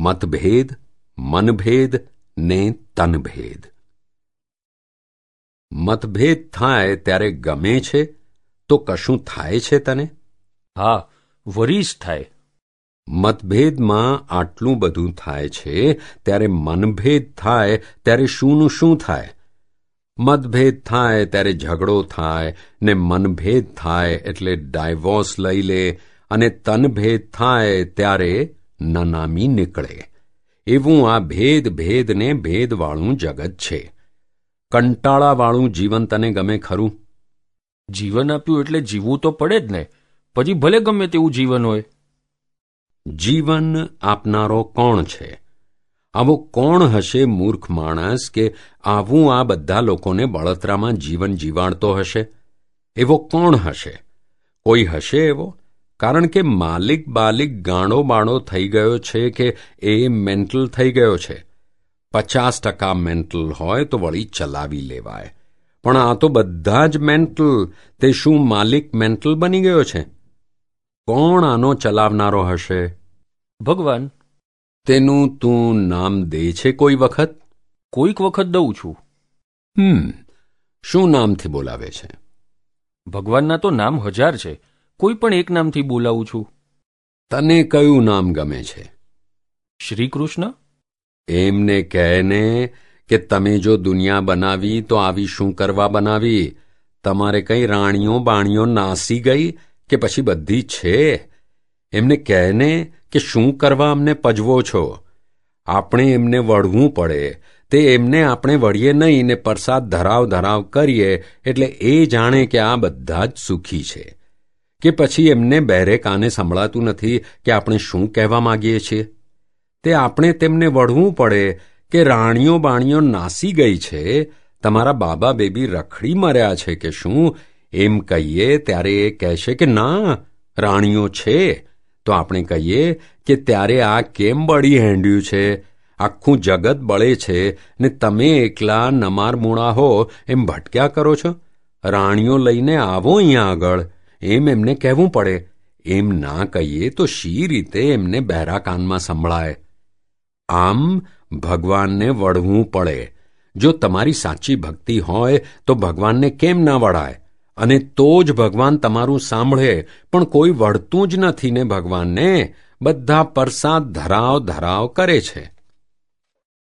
મતભેદ મનભેદ ને તનભેદ. મતભેદ થાય ત્યારે ગમે છે તો કશું થાય છે તને? હા વરીસ થાય. મતભેદમાં આટલું બધું થાય છે ત્યારે મનભેદ થાય ત્યારે શુંનું શું થાય? મતભેદ થાય ત્યારે ઝઘડો થાય ને મનભેદ થાય એટલે ડાયવોર્સ લઈ લે અને તનભેદ થાય ત્યારે નનામી નીકળે. એવું આ ભેદ ભેદને ભેદવાળું જગત છે. કંટાળાવાળું જીવન તને ગમે ખરું? જીવન આપ્યું એટલે જીવવું તો પડે જ ને. પછી ભલે ગમે તેવું જીવન હોય. જીવન આપનારો કોણ છે? આવો કોણ હશે મૂર્ખ માણસ કે આવું આ બધા લોકોને બળતરામાં જીવન જીવાડતો હશે? એવો કોણ હશે? કોઈ હશે એવો? કારણ કે માલિક બાલિક ગાણો બાણો થઈ ગયો છે કે એ મેન્ટલ થઈ ગયો છે. પચાસ ટકા મેન્ટલ હોય તો વળી ચલાવી લેવાય. પણ આ તો બધા જ મેન્ટલ. તે શું માલિક મેન્ટલ બની ગયો છે? કોણ આનો ચલાવનારો હશે? ભગવાન તેનું તું નામ દે છે કોઈ વખત? કોઈક વખત દઉં છું. હમ શું નામથી બોલાવે છે? ભગવાનના તો નામ હજાર છે. કોઈ પણ એક નામથી બોલાવું છું. તને કયું નામ ગમે છે? શ્રી કૃષ્ણ એમને કહેને કે તમે જો દુનિયા બનાવી તો આવી શું કરવા બનાવી? તમારે કઈ રાણીઓ બાણીઓ નાસી ગઈ કે પછી બધી છે? એમને કહેને કે શું કરવા અમને પજવો છો? આપણે એમને વળવું પડે. તે એમને આપણે વળીએ નહીં ને પરસાદ ધરાવ ધરાવ કરીએ એટલે એ જાણે કે આ બધા જ સુખી છે. કે પછી એમને બહેરે કાને સંભળાતું નથી કે આપણે શું કહેવા માગીએ છીએ? તે આપણે તેમને વળવું પડે કે રાણીઓ બાણીઓ નાસી ગઈ છે, તમારા બાબા બેબી રખડી મર્યા છે કે શું? એમ કહીએ ત્યારે એ કહેશે કે ના, રાણીઓ છે. તો આપણે કહીએ કે ત્યારે આ કેમ બળી હેંડ્યું છે? આખું જગત બળે છે ને તમે એકલા નમાર મૂળા હો, એમ ભટક્યા કરો છો? રાણીઓ લઈને આવો અહીંયા આગળ. એમ એમને કહેવું પડે. એમ ના કહીએ તો શી રીતે એમને બહેરા કાનમાં સંભળાય? આમ ભગવાનને વળવું પડે. જો તમારી સાચી ભક્તિ હોય તો ભગવાનને કેમ ના વળાય? અને તો જ ભગવાન તમારું સાંભળે. પણ કોઈ વળતું જ નથી ને ભગવાનને. બધા પરસાદ ધરાવ ધરાવ કરે છે.